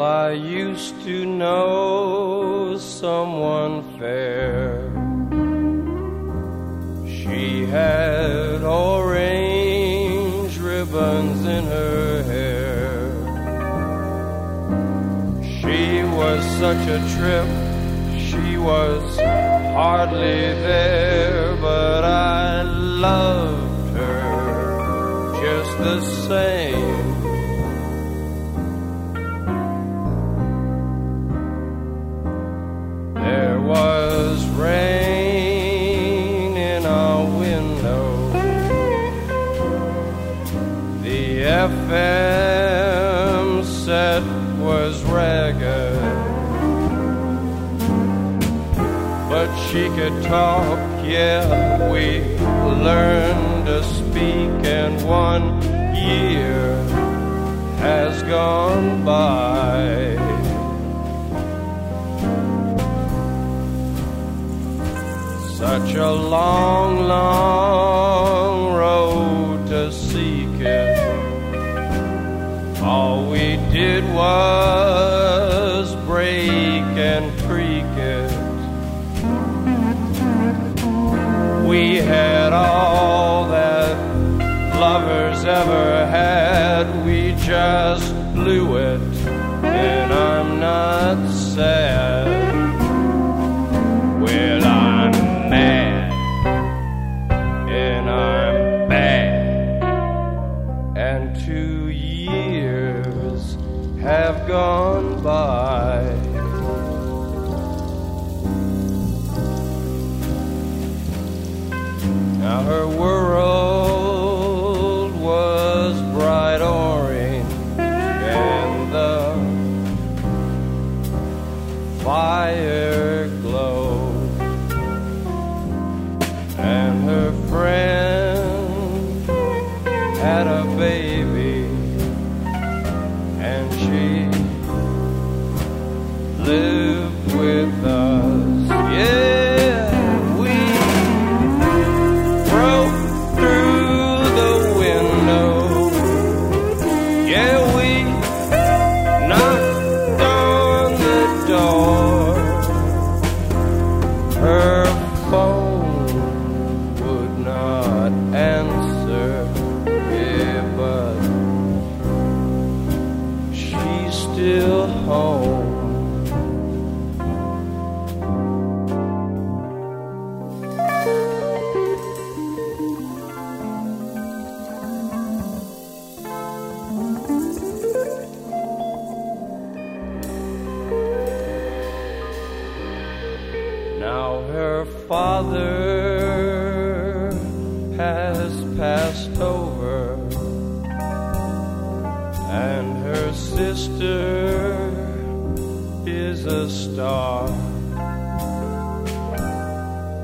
I used to know someone fair. She had orange ribbons in her hair. She was such a trip, she was hardly there, but I loved her just the same. FM set was ragged. But she could talk, yeah, we learned to speak, and one year has gone by. Such a long, long lovers ever had. We just blew it, and I'm not sad. Well, I'm mad, and I'm bad, and two years have gone by. Now her world fire glow. And her friend had a baby, and she home. Now her father star,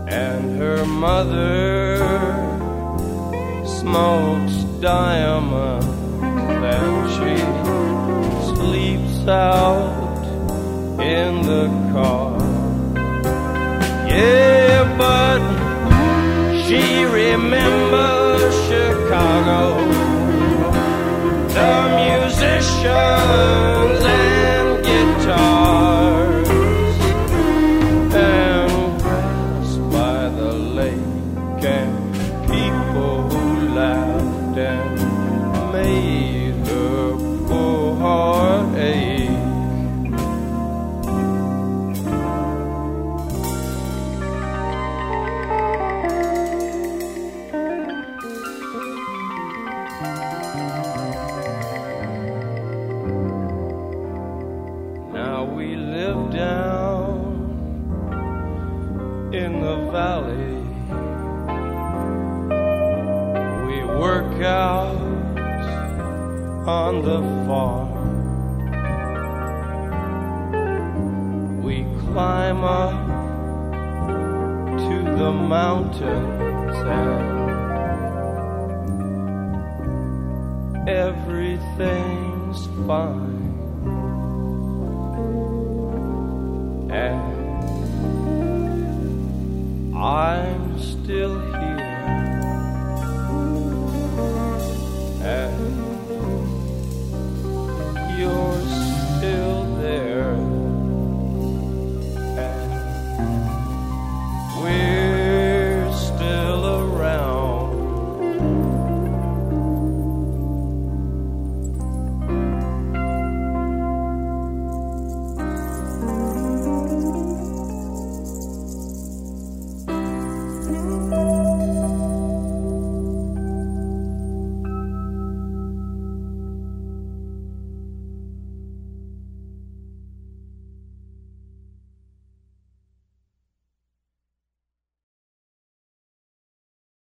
and her mother smokes diamonds, and she sleeps out in the car. Yeah, but she remembers valley. We work out on the farm. We climb up to the mountains and everything's fine. And I'm still here.